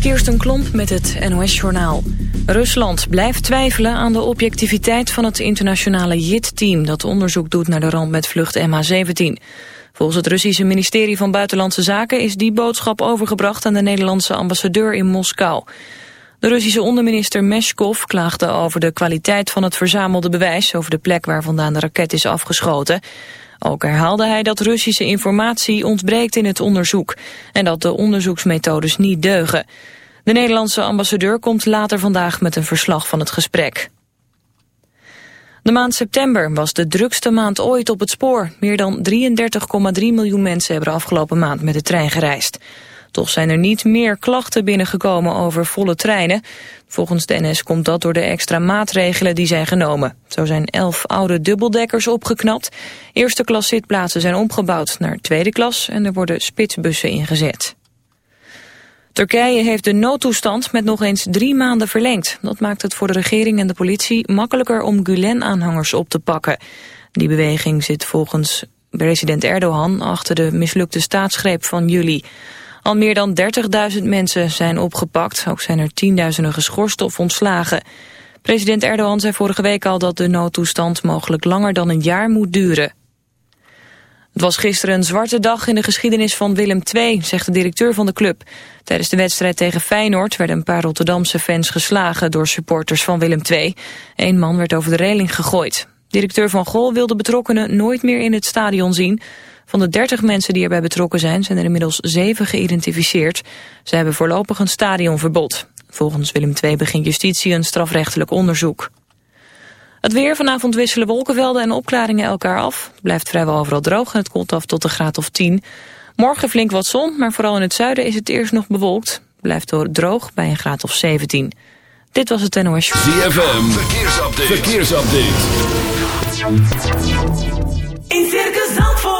Kirsten Klomp met het NOS-journaal. Rusland blijft twijfelen aan de objectiviteit van het internationale JIT-team... dat onderzoek doet naar de ramp met vlucht MH17. Volgens het Russische ministerie van Buitenlandse Zaken... is die boodschap overgebracht aan de Nederlandse ambassadeur in Moskou. De Russische onderminister Meshkov klaagde over de kwaliteit van het verzamelde bewijs... over de plek waar vandaan de raket is afgeschoten... Ook herhaalde hij dat Russische informatie ontbreekt in het onderzoek en dat de onderzoeksmethodes niet deugen. De Nederlandse ambassadeur komt later vandaag met een verslag van het gesprek. De maand september was de drukste maand ooit op het spoor. Meer dan 33,3 miljoen mensen hebben afgelopen maand met de trein gereisd. Toch zijn er niet meer klachten binnengekomen over volle treinen. Volgens de NS komt dat door de extra maatregelen die zijn genomen. Zo zijn elf oude dubbeldekkers opgeknapt. Eerste klas zitplaatsen zijn omgebouwd naar tweede klas en er worden spitsbussen ingezet. Turkije heeft de noodtoestand met nog eens drie maanden verlengd. Dat maakt het voor de regering en de politie makkelijker om Gulen-aanhangers op te pakken. Die beweging zit volgens president Erdogan achter de mislukte staatsgreep van juli. Al meer dan 30.000 mensen zijn opgepakt. Ook zijn er tienduizenden geschorst of ontslagen. President Erdogan zei vorige week al dat de noodtoestand mogelijk langer dan een jaar moet duren. Het was gisteren een zwarte dag in de geschiedenis van Willem II, zegt de directeur van de club. Tijdens de wedstrijd tegen Feyenoord werden een paar Rotterdamse fans geslagen door supporters van Willem II. Eén man werd over de reling gegooid. Directeur Van Gol wilde betrokkenen nooit meer in het stadion zien. Van de 30 mensen die erbij betrokken zijn, zijn er inmiddels 7 geïdentificeerd. Ze hebben voorlopig een stadionverbod. Volgens Willem II begint justitie een strafrechtelijk onderzoek. Het weer vanavond wisselen wolkenvelden en opklaringen elkaar af. Het blijft vrijwel overal droog en het koelt af tot de graad of 10. Morgen flink wat zon, maar vooral in het zuiden is het eerst nog bewolkt. Het blijft droog bij een graad of 17. Dit was het NOS Show. ZFM, verkeersupdate. verkeersupdate. In Circus Zandvoort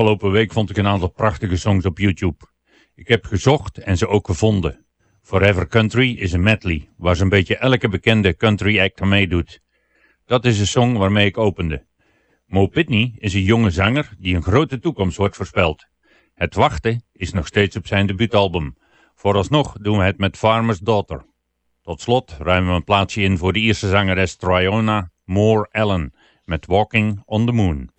Afgelopen week vond ik een aantal prachtige songs op YouTube. Ik heb gezocht en ze ook gevonden. Forever Country is een medley, waar zo'n beetje elke bekende country act aan meedoet. Dat is een song waarmee ik opende. Mo Pitney is een jonge zanger die een grote toekomst wordt voorspeld. Het wachten is nog steeds op zijn debuutalbum. Vooralsnog doen we het met Farmer's Daughter. Tot slot ruimen we een plaatsje in voor de Ierse zangeres Triona Moore Allen met Walking on the Moon.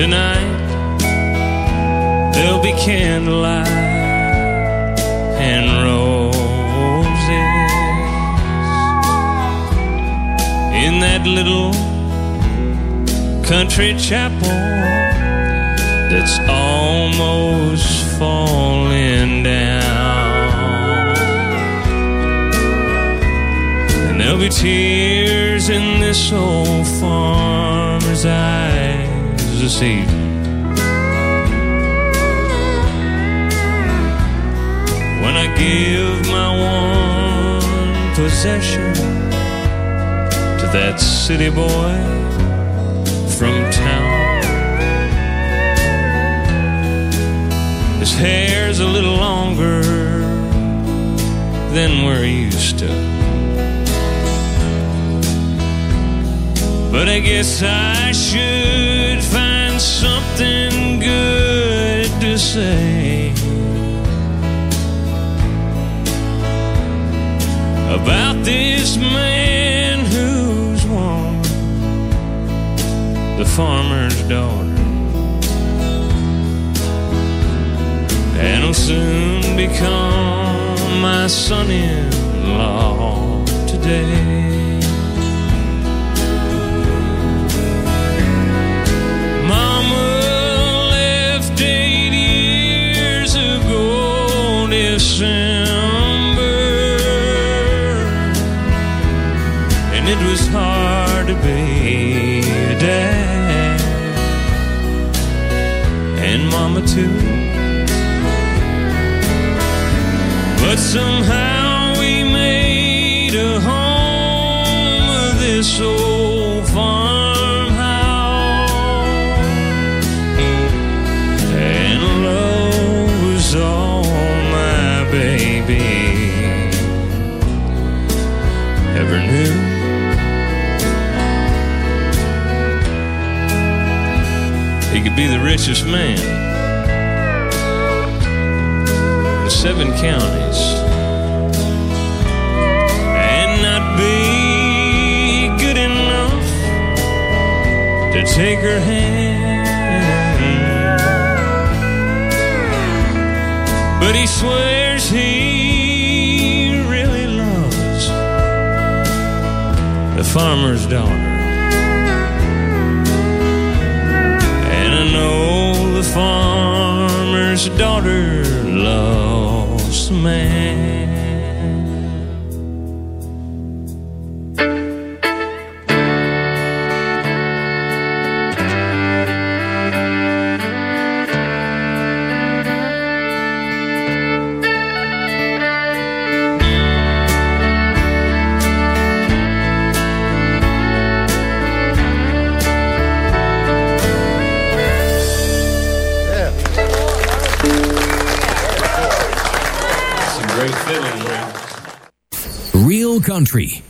Tonight there'll be candlelight and roses in that little country chapel that's almost falling down. And there'll be tears in this old farmer's eyes When I give my one possession to that city boy from town. His hair's a little longer than we're used to. But I guess I should find something good to say about this man who's won the farmer's daughter and will soon become my son in law today. December, and it was hard to be a dad, and Mama too. But somehow we made a home of this old. could be the richest man in seven counties and not be good enough to take her hand. But he swears he really loves the farmer's daughter. farmer's daughter lost a man. country.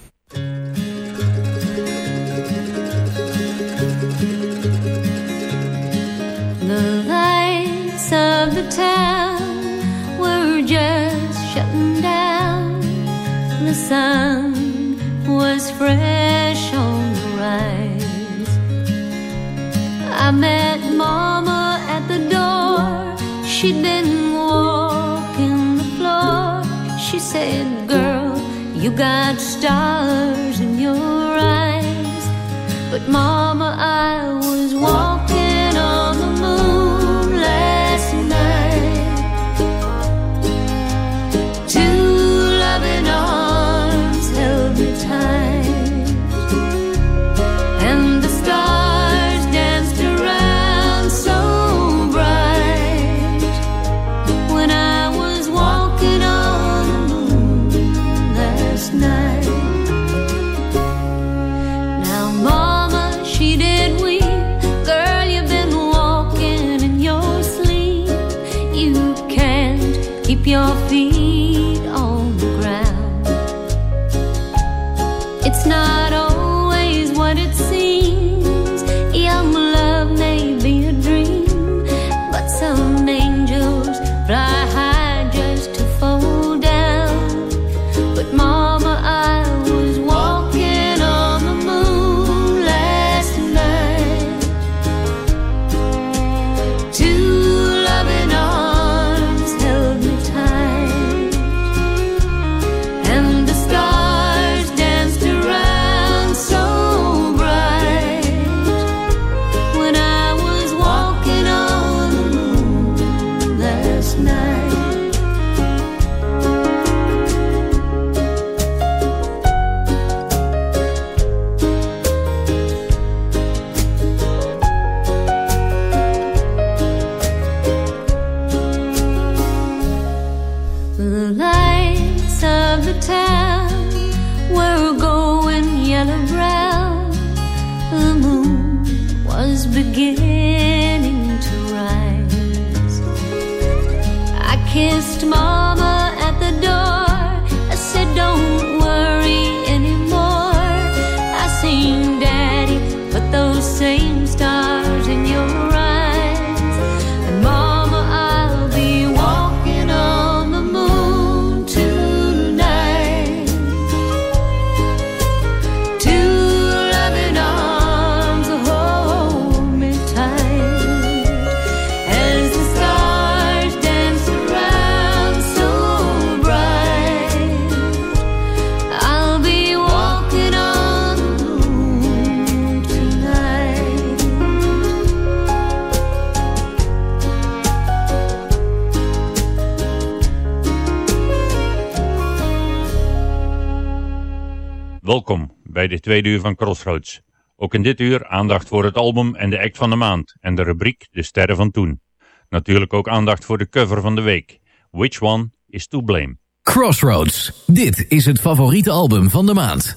Welkom bij de tweede uur van Crossroads. Ook in dit uur aandacht voor het album en de act van de maand en de rubriek De Sterren van Toen. Natuurlijk ook aandacht voor de cover van de week. Which one is to blame? Crossroads. Dit is het favoriete album van de maand.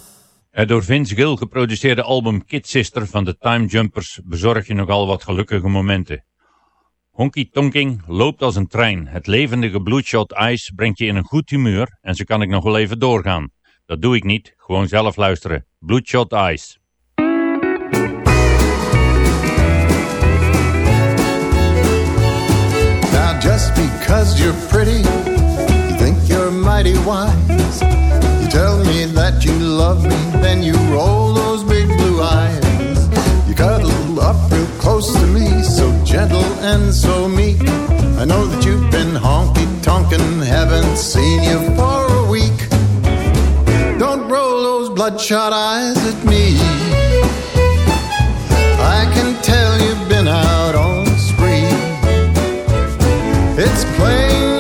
Het door Vince Gill geproduceerde album Kid Sister van de Time Jumpers bezorgt je nogal wat gelukkige momenten. Honky Tonking loopt als een trein. Het levendige Bloodshot Ice brengt je in een goed humeur en zo kan ik nog wel even doorgaan. Dat doe ik niet, gewoon zelf luisteren. Bloodshot Eyes. Now just because you're pretty, you think you're mighty wise. You tell me that you love me, then you roll those big blue eyes. You cuddle up real close to me, so gentle and so meek. I know that you've been honky tonkin', haven't seen you for a week. Bloodshot eyes at me. I can tell you've been out on spree. It's plain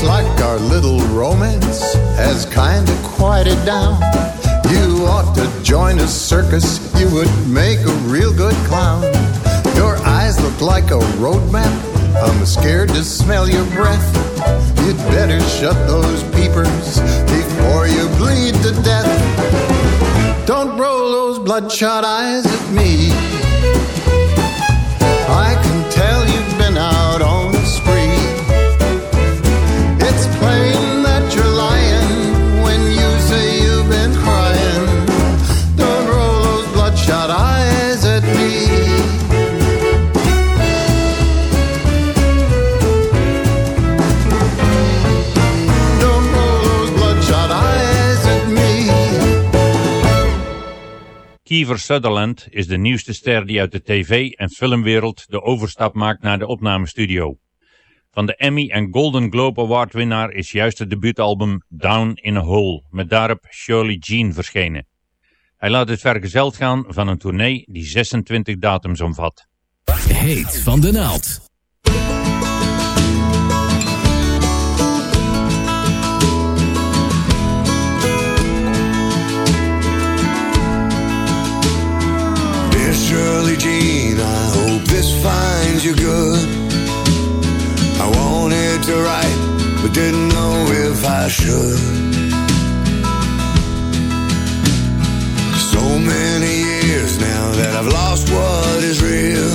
Looks like our little romance has kinda quieted down. You ought to join a circus, you would make a real good clown. Your eyes look like a road map, I'm scared to smell your breath. You'd better shut those peepers before you bleed to death. Don't roll those bloodshot eyes at me. I Kiefer Sutherland is de nieuwste ster die uit de tv- en filmwereld de overstap maakt naar de opnamestudio. Van de Emmy en Golden Globe Award winnaar is juist het debuutalbum Down in a Hole, met daarop Shirley Jean verschenen. Hij laat het vergezeld gaan van een tournee die 26 datums omvat. Heet van de naald. Shirley Jean, I hope this finds you good. I wanted to write, but didn't know if I should. So many years now that I've lost what is real.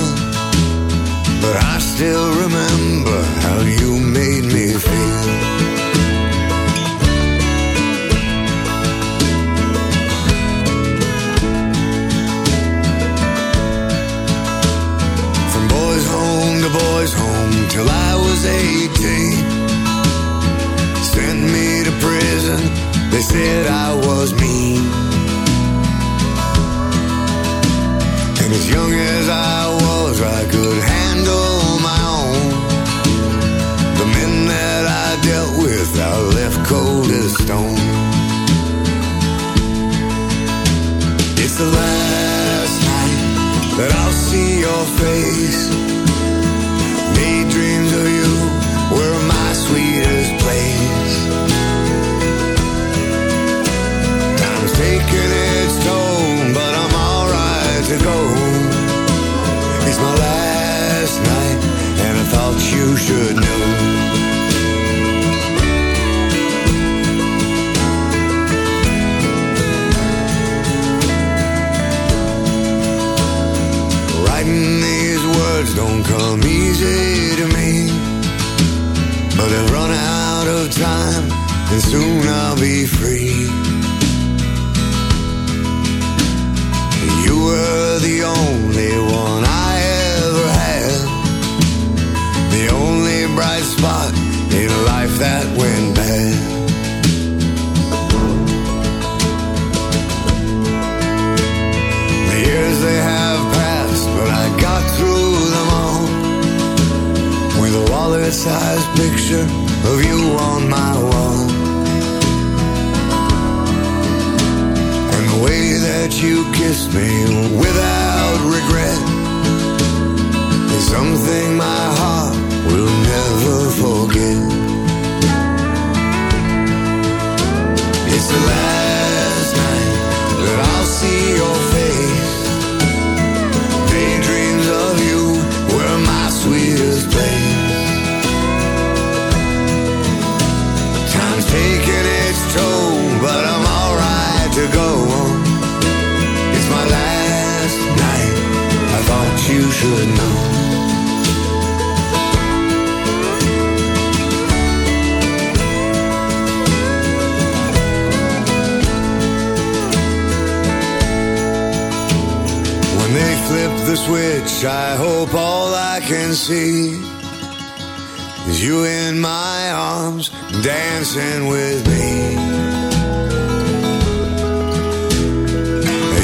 But I still remember how you made me feel. I see is you in my arms dancing with me.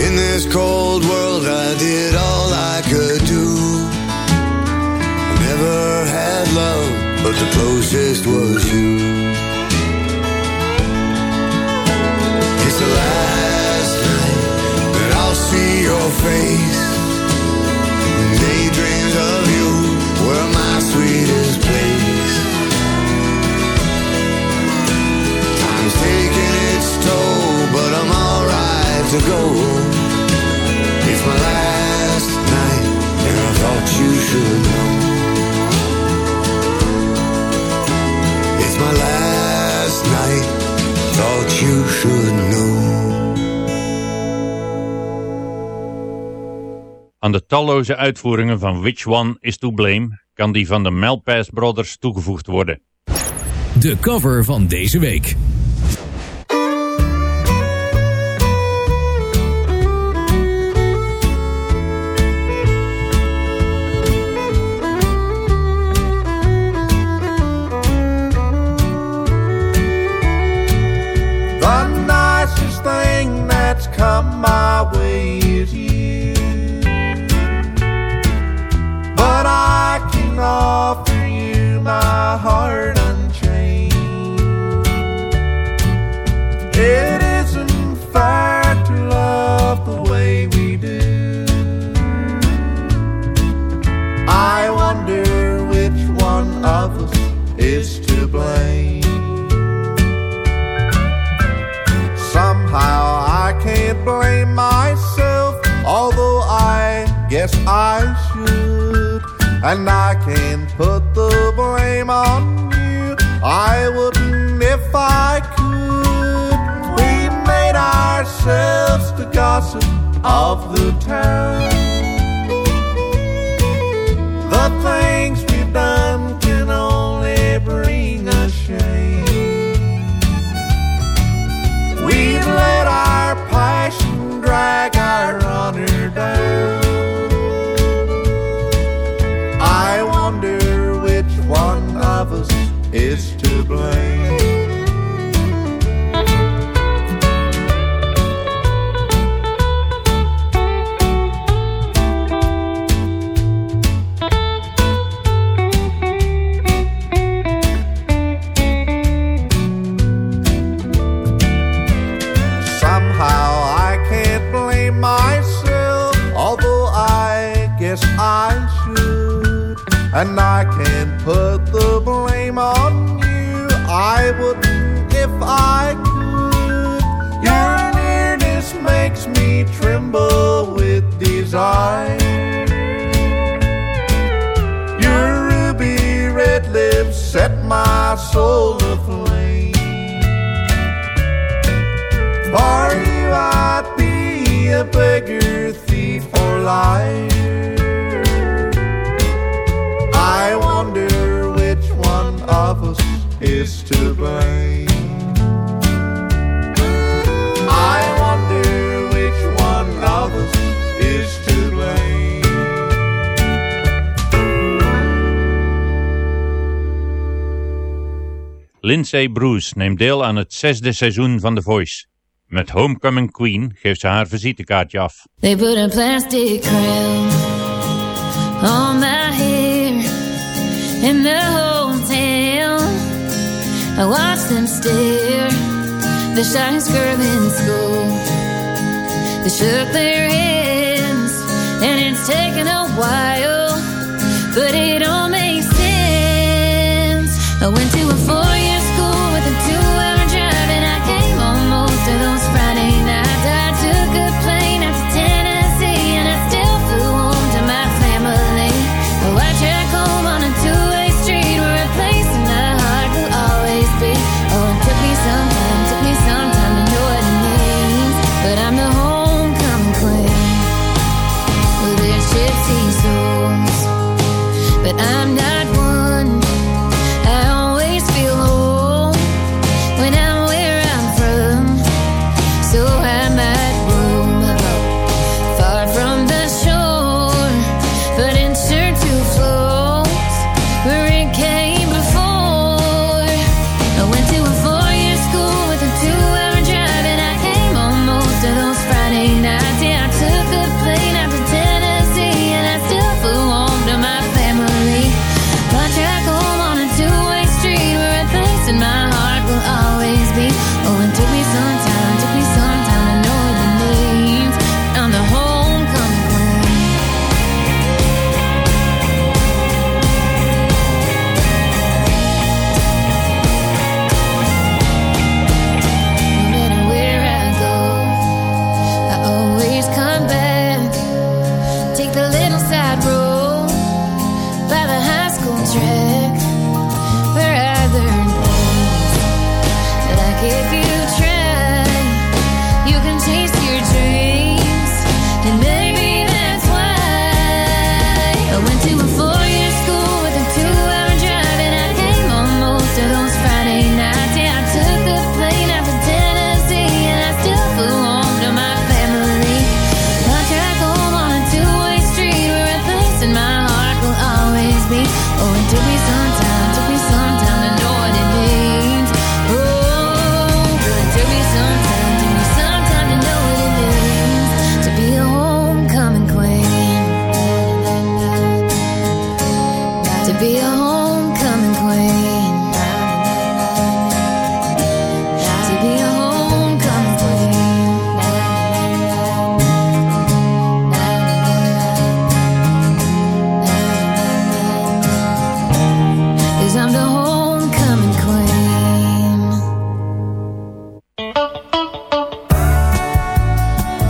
In this cold world, I did all I could do. Never had love, but the closest was you. It's the last night that I'll see your face. Sweetest place. Time's taking its toll, but I'm alright to go. It's my last night, and I thought you should know. It's my last night, thought you should know. Aan de talloze uitvoeringen van Which One Is To Blame kan die van de Malpass Brothers toegevoegd worden. De cover van deze week. The nicest thing that's come my way is you. Offer you my heart unchained. It and I can't put the blame on you. I wouldn't if I could. We made ourselves the gossip of the town. I should. And I can't put the blame on you. I wouldn't if I could. Your nearness makes me tremble with desire. Your ruby red lips set my soul aflame. For you, I'd be a beggar, thief, or liar. of us is to blame. I wonder which one of us is to blame. Lindsay Bruce neemt deel aan het zesde seizoen van The Voice. Met Homecoming Queen geeft ze haar visitekaartje af. They put a plastic crown on my hair in the whole I watch them stare. The shy in school. They shook their hands, and it's taken a while, but it all makes sense. I went to a four.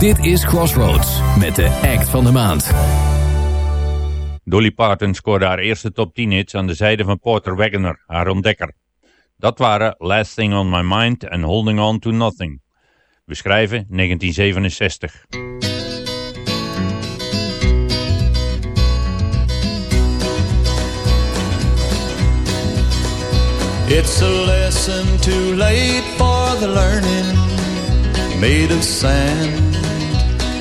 Dit is Crossroads met de act van de maand. Dolly Parton scoorde haar eerste top 10 hits aan de zijde van Porter Wagoner, haar ontdekker. Dat waren Last Thing on My Mind en Holding On to Nothing. We schrijven 1967. It's a lesson too late for the learning made of sand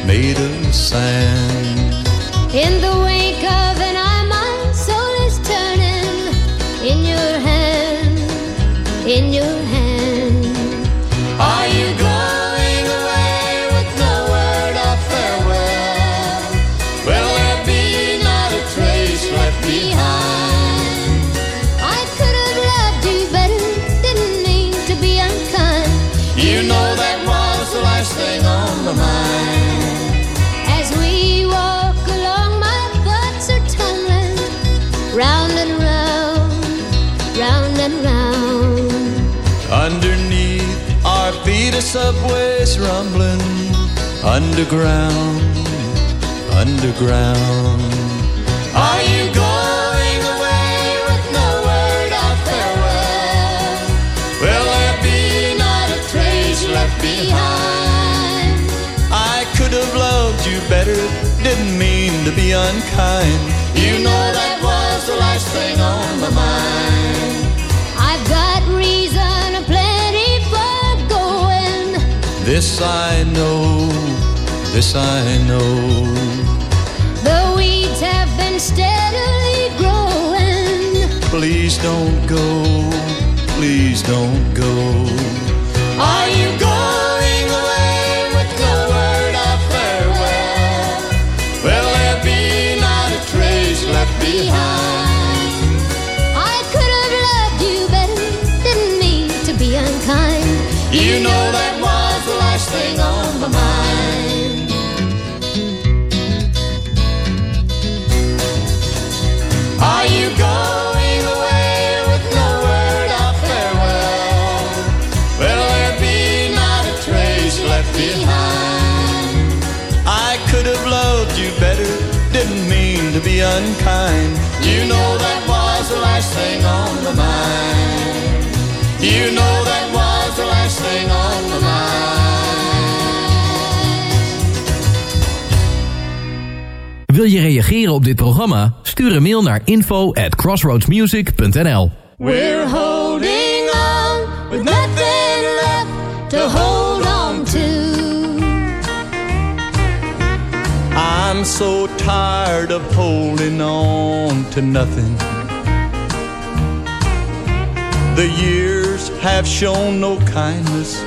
made of sand. In the wake of an eye, my soul is turning in your hand, in your subway's rumbling. Underground, underground. Are you going away with no word of farewell? Will there be not a trace left behind? I could have loved you better, didn't mean to be unkind. You know that was the last thing on my mind. This I know, this I know. The weeds have been steadily growing. Please don't go, please don't go. Are you going Wil je reageren op dit programma? Stuur een mail naar info at crossroadsmusic.nl We're holding on with nothing left to hold on to. I'm so tired of holding on to nothing. The years have shown no kindness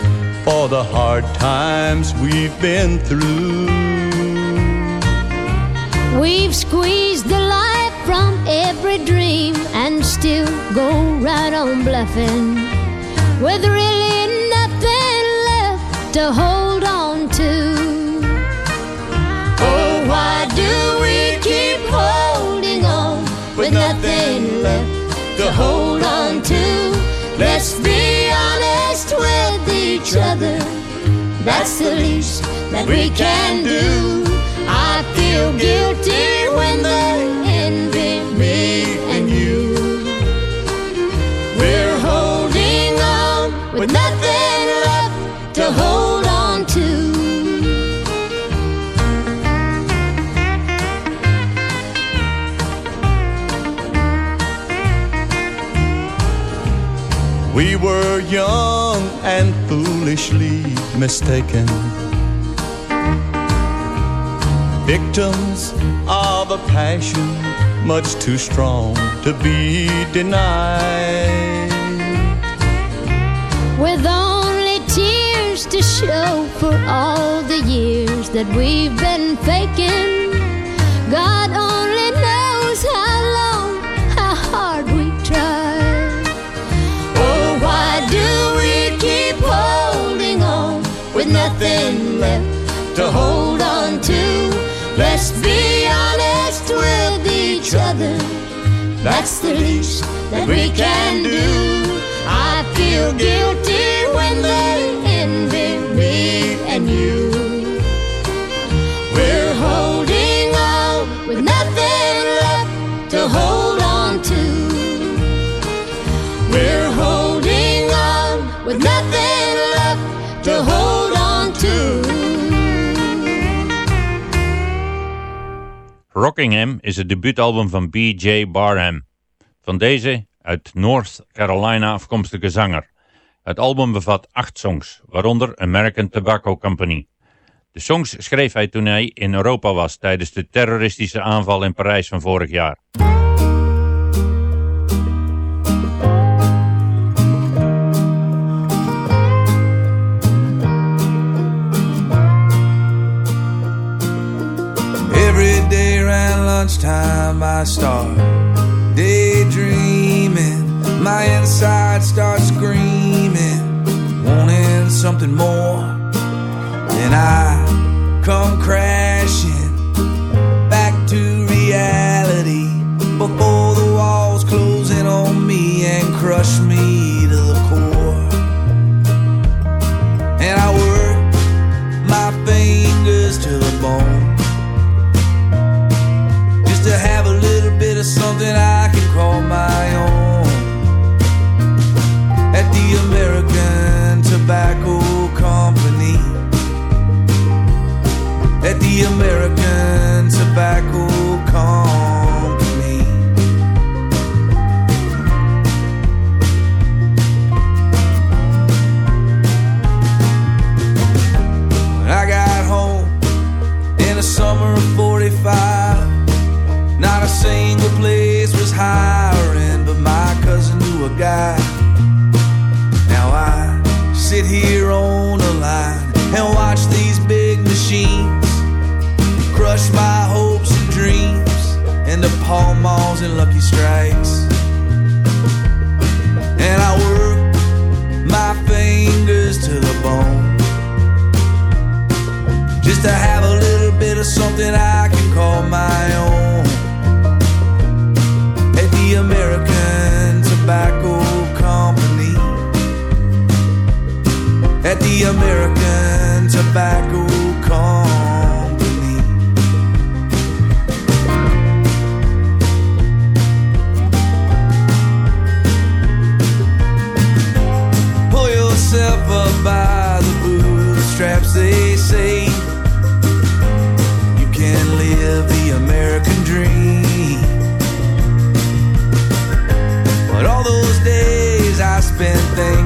for the hard times we've been through. We've squeezed the life from every dream and still go right on bluffing with really nothing left to hold on to. Oh, why do we keep holding on with nothing left to hold on to? Let's be honest with each other. That's the least that we can do. I feel guilty when they envy me and you. We're holding on with nothing left to hold on to. We were young and foolishly mistaken. Victims of a passion much too strong to be denied. With only tears to show for all the years that we've been faking. God only nothing left to hold on to? Let's be honest with each other. That's the least that we can do. I feel guilty when they envy me and you. Rockingham is het debuutalbum van B.J. Barham. Van deze uit North Carolina afkomstige zanger. Het album bevat acht songs, waaronder American Tobacco Company. De songs schreef hij toen hij in Europa was tijdens de terroristische aanval in Parijs van vorig jaar. I start daydreaming. My inside starts screaming, wanting something more. Then I come crashing back to reality before the walls close in on me and crush me Tobacco Company. When I got home in the summer of 45. Not a single place was hiring, but my cousin knew a guy. Now I sit here on a line and watch these big machines Pall Malls and Lucky Strikes. And I work my fingers to the bone just to have a little bit of something I can call my own. At the American Tobacco Company. At the American Tobacco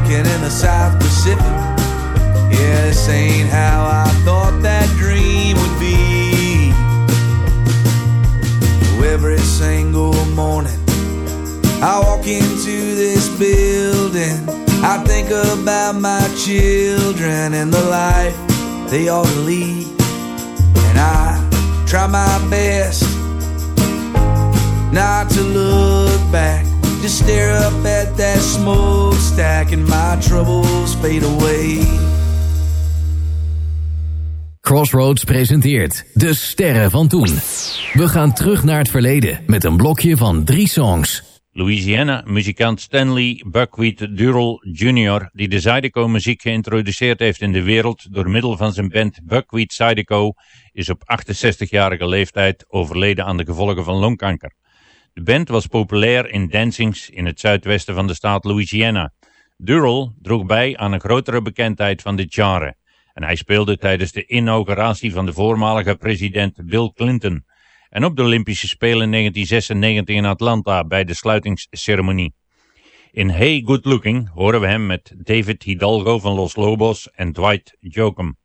thinking in the South Pacific. Yeah, this ain't how I thought that dream would be. Every single morning, I walk into this building. I think about my children and the life they ought to lead. And I try my best not to look back. Just stare up at that smokestack and my troubles fade away. Crossroads presenteert De Sterren van Toen. We gaan terug naar het verleden met een blokje van drie songs. Louisiana-muzikant Stanley Buckwheat Durrell Jr., die de Zydeco-muziek geïntroduceerd heeft in de wereld door middel van zijn band Buckwheat Zydeco, is op 68-jarige leeftijd overleden aan de gevolgen van longkanker. De band was populair in dancings in het zuidwesten van de staat Louisiana. Durrell droeg bij aan een grotere bekendheid van dit genre. En hij speelde tijdens de inauguratie van de voormalige president Bill Clinton en op de Olympische Spelen in 1996 in Atlanta bij de sluitingsceremonie. In Hey Good Looking horen we hem met David Hidalgo van Los Lobos en Dwight Jokum.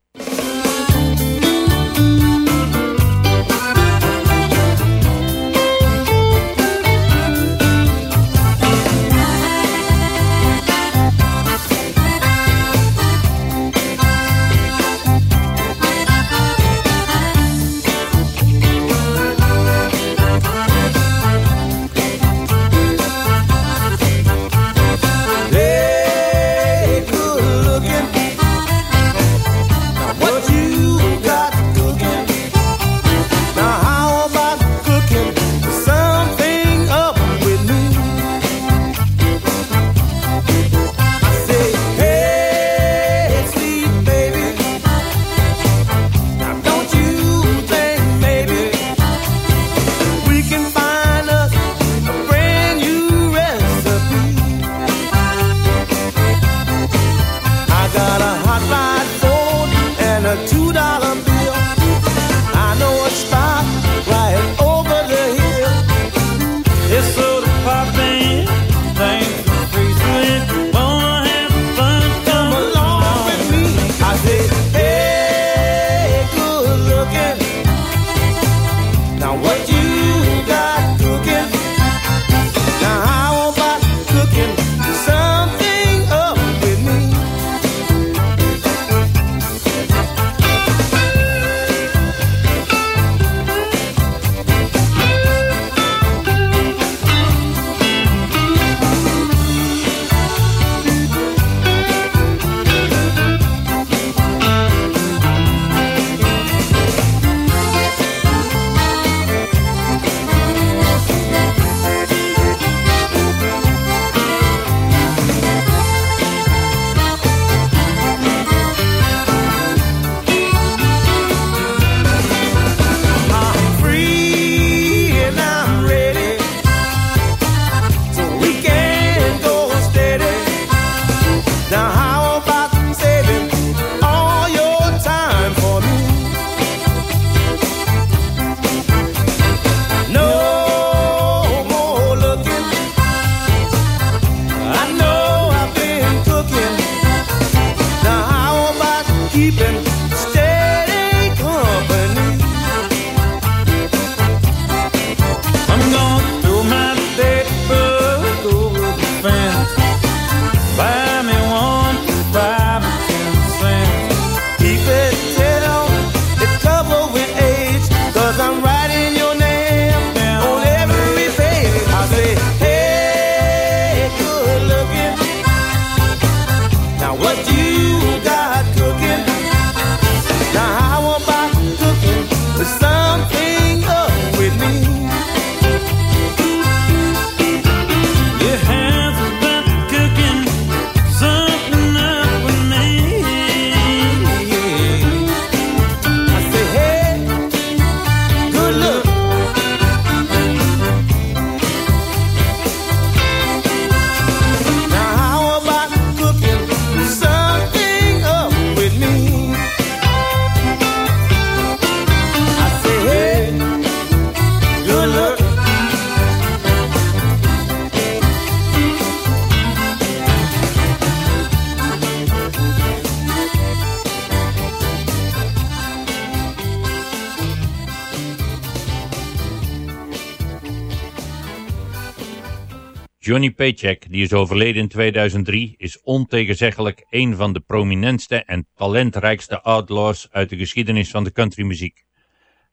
Johnny Paycheck, die is overleden in 2003, is ontegenzeggelijk een van de prominentste en talentrijkste outlaws uit de geschiedenis van de countrymuziek.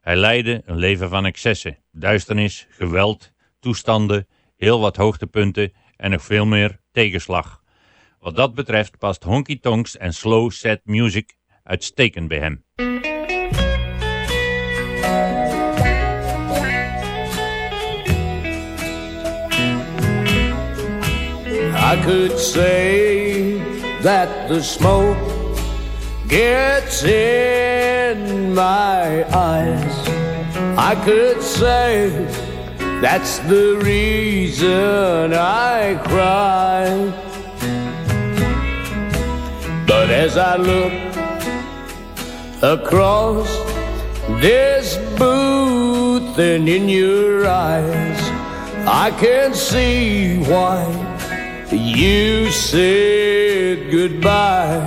Hij leidde een leven van excessen, duisternis, geweld, toestanden, heel wat hoogtepunten en nog veel meer tegenslag. Wat dat betreft past honky tonks en slow set music uitstekend bij hem. I could say that the smoke gets in my eyes. I could say that's the reason I cry. But as I look across this booth and in your eyes, I can see why you said goodbye.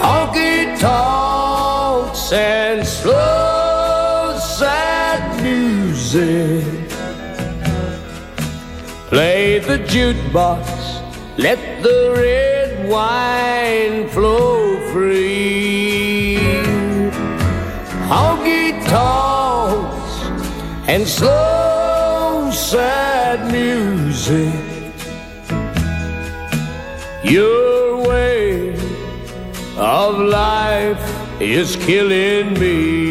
Honky tonks and slow sad music. Play the jukebox, let the red wine flow free. Honky tonks and slow sad music. Your way of life is killing me.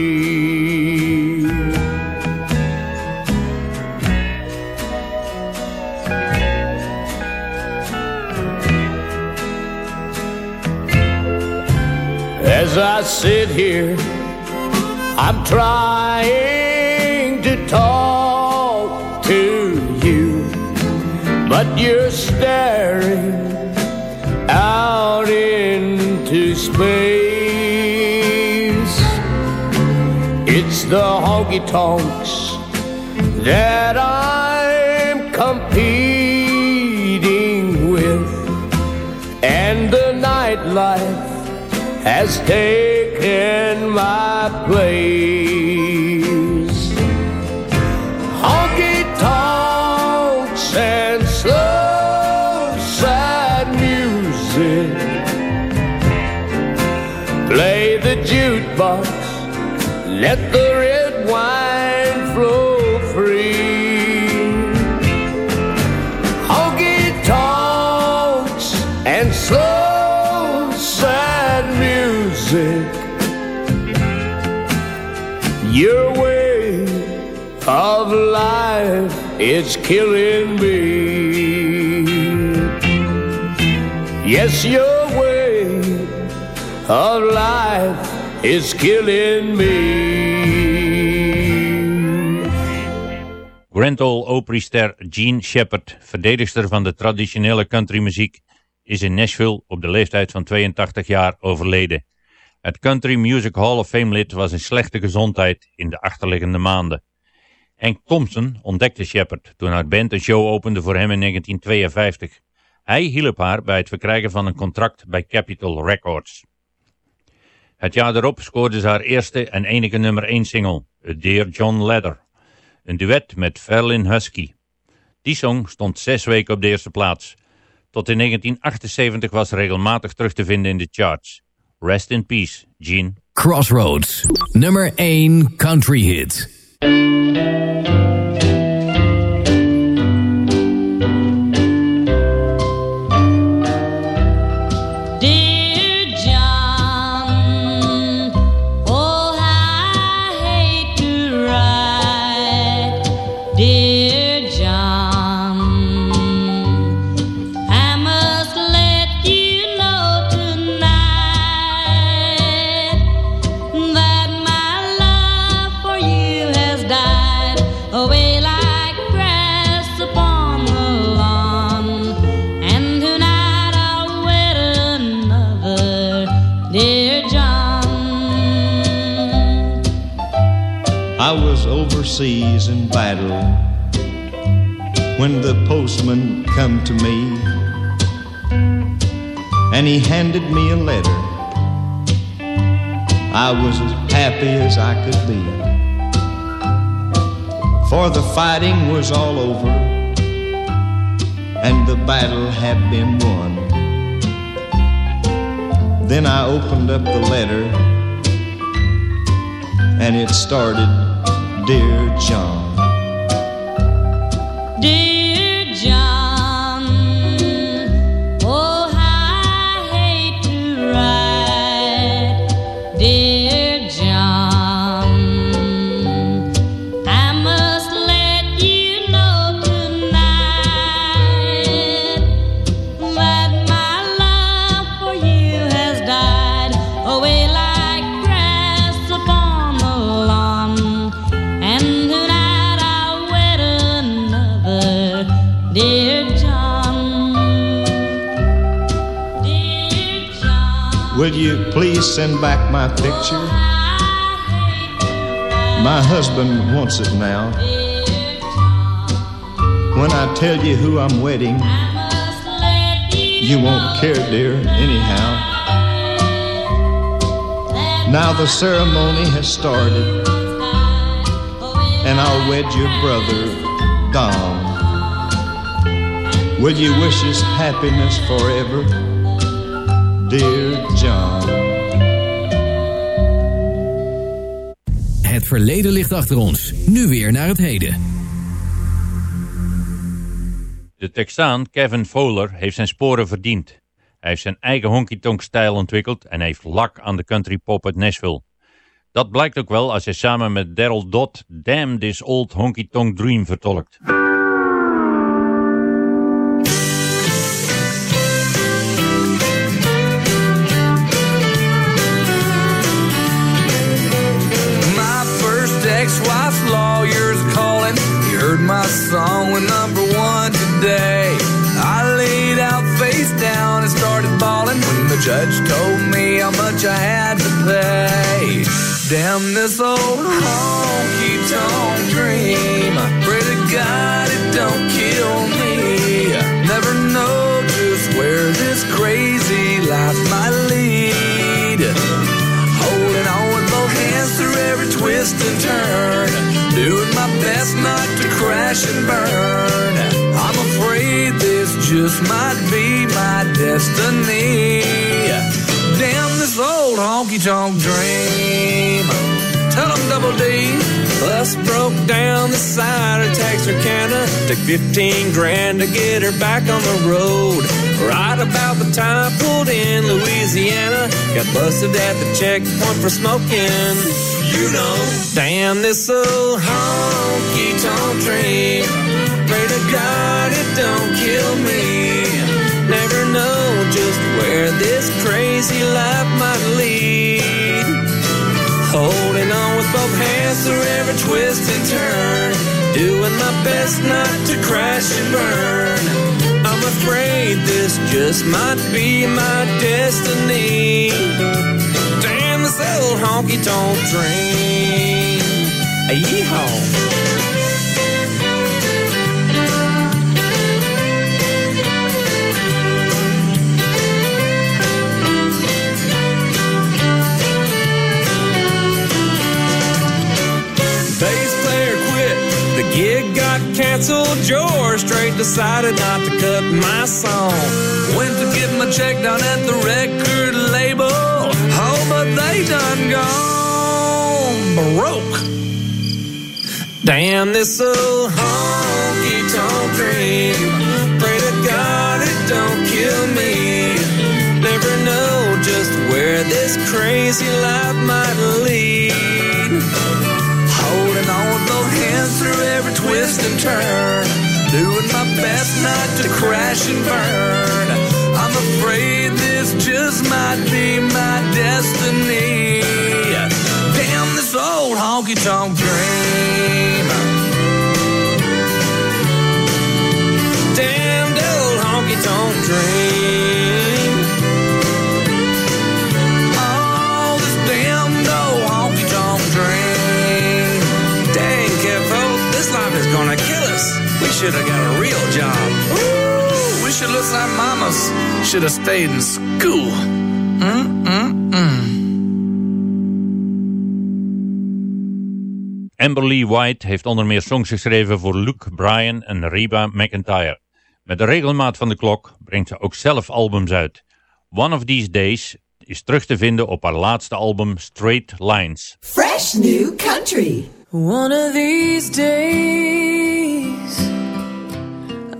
As I sit here, I'm trying to talk but you're staring out into space. It's the honky tonks that I'm competing with, and the nightlife has taken my place. Jukebox, let the red wine flow free. Honky tonks and slow sad music. Your way of life is killing me. Yes, your way of life is killing me. Grand Opry-ster Gene Shepard, verdedigster van de traditionele countrymuziek, is in Nashville op de leeftijd van 82 jaar overleden. Het Country Music Hall of Fame lid was in slechte gezondheid in de achterliggende maanden. Hank Thompson ontdekte Shepard toen haar band een show opende voor hem in 1952. Hij hielp haar bij het verkrijgen van een contract bij Capitol Records. Het jaar daarop scoorde ze haar eerste en enige nummer 1 single, Dear John Leather, een duet met Verlin Husky. Die song stond zes weken op de eerste plaats. Tot in 1978 was regelmatig terug te vinden in de charts. Rest in peace, Gene. Crossroads, nummer 1 country hit. When the postman come to me and he handed me a letter. I was as happy as I could be. For the fighting was all over, and the battle had been won. Then I opened up the letter, and it started, Dear John. Dear John, you please send back my picture? My husband wants it now. When I tell you who I'm wedding, you won't care, dear, anyhow. Now the ceremony has started, and I'll wed your brother, Don. Will you wish us happiness forever, dear verleden ligt achter ons. Nu weer naar het heden. De Texaan Kevin Fowler heeft zijn sporen verdiend. Hij heeft zijn eigen honky-tonk stijl ontwikkeld en heeft lak aan de country pop uit Nashville. Dat blijkt ook wel als hij samen met Daryl Dodd Damn This Old Honky Tonk Dream vertolkt. Ex-wife's lawyer's calling. He heard my song with number one today. I laid out face down and started bawling when the judge told me how much I had to pay. Damn this old honky tonk dream. Pray to God it don't kill me. Never know just where this crazy life and burn. I'm afraid this just might be my destiny. Damn this old honky tonk dream. Tell 'em double D. Bus broke down the side of Texarkana. Took 15 grand to get her back on the road. Right about the time I pulled in Louisiana. Got busted at the checkpoint for smoking. You know, damn this old honky tonk dream. Pray to God it don't kill me. Never know just where this crazy life might lead. Holding on with both hands through every twist and turn. Doing my best not to crash and burn. I'm afraid this just might be my destiny. Old honky tonk. Yeehaw. bass player quit. The gig got canceled. George Strait decided not to cut my song. Went to get my check down at the record label. But they done gone broke. Damn this old honky tonk dream. Pray to God it don't kill me. Never know just where this crazy life might lead. Holding on with both hands through every twist and turn. Doing my best not to crash and burn. Afraid this just might be my destiny. Damn this old honky tonk dream. Damn old honky tonk dream. We should listen our mamas. Should have stayed in school. Mm-mm-mm. Amber Lee White heeft onder meer songs geschreven voor Luke Bryan en Reba McIntyre. Met de regelmaat van de klok brengt ze ook zelf albums uit. One of These Days is terug te vinden op haar laatste album Straight Lines. Fresh new country. One of these days,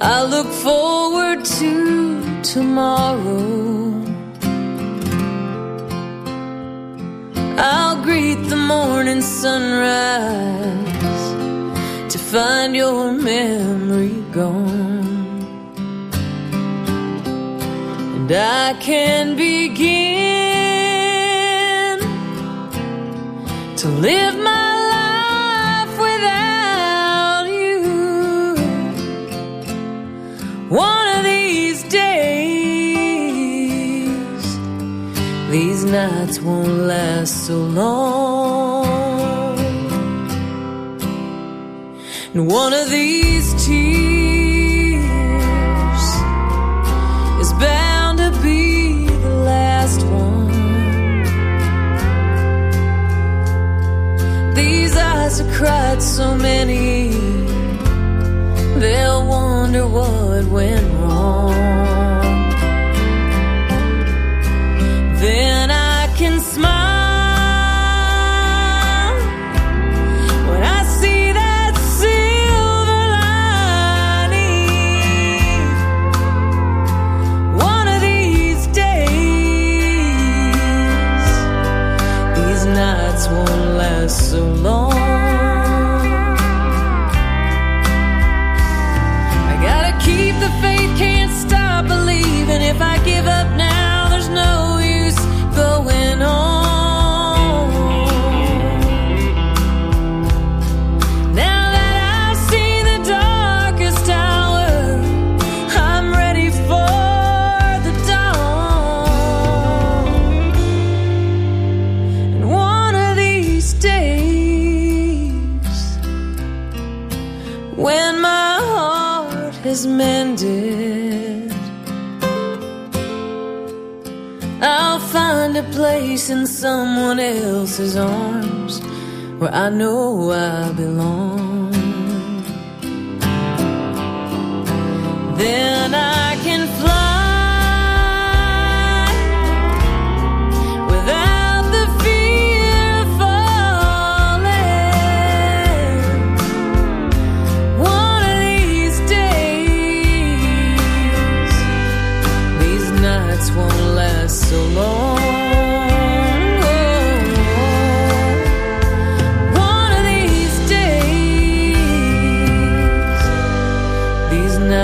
I look forward to tomorrow. I'll greet the morning sunrise to find your memory gone. And I can begin to live my nights won't last so long. And one of these tears is bound to be the last one. These eyes have cried so many, they'll wonder what went wrong. Place in someone else's arms where I know I belong. Then I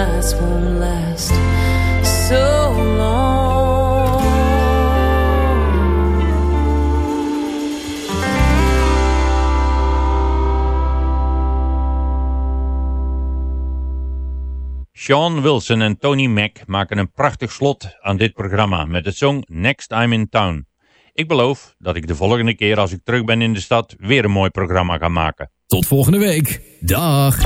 nights won't last so long. Sean Wilson en Tony Mac maken een prachtig slot aan dit programma met de song Next I'm in Town. Ik beloof dat ik de volgende keer als ik terug ben in de stad weer een mooi programma ga maken. Tot volgende week. Dag.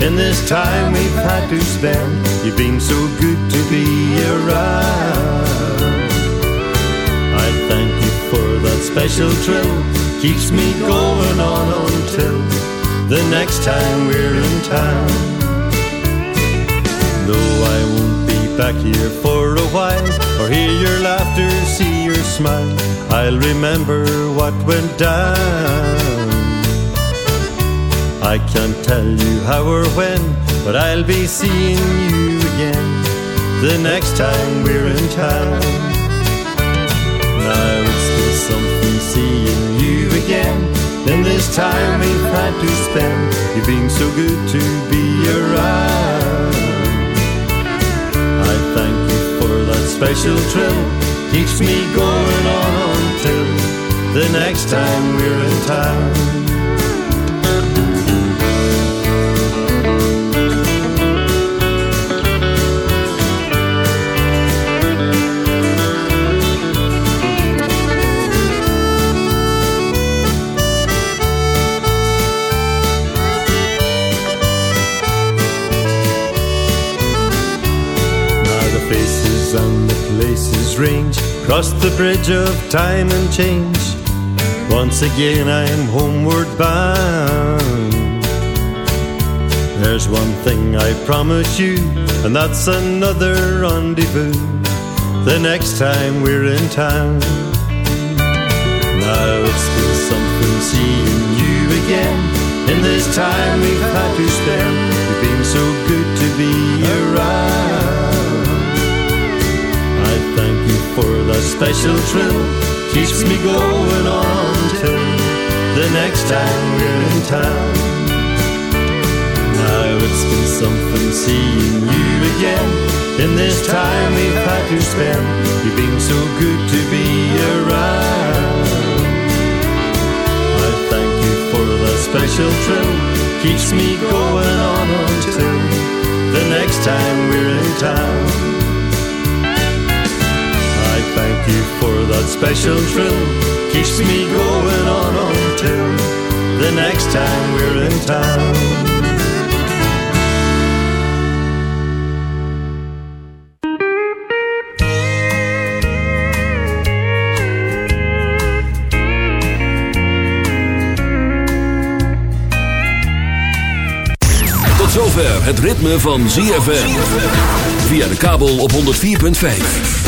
In this time we've had to spend, you've been so good to be around. I thank you for that special thrill, keeps me going on until the next time we're in town. Though I won't be back here for a while, or hear your laughter, see your smile, I'll remember what went down. I can't tell you how or when, but I'll be seeing you again the next time we're in town. Now it's something seeing you again. In this time we've had to spend, you've been so good to be around. I thank you for that special thrill, keeps me going on until the next time we're in town. Crossed the bridge of time and change. Once again I am homeward bound. There's one thing I promise you, and that's another rendezvous. The next time we're in town. Now it's been something seeing you again. In this time we've had to spend, you've been so good to be around. Thank you for that special thrill, keeps me going on till the next time we're in town. Now it's been something seeing you again. In this time we've had to spend, you've been so good to be around. I thank you for that special thrill, keeps me going on until the next time we're in town. You for that special thrill, keeps me going on until the next time we're in town. Tot zover het ritme van ZFM. Via de kabel op 104.5.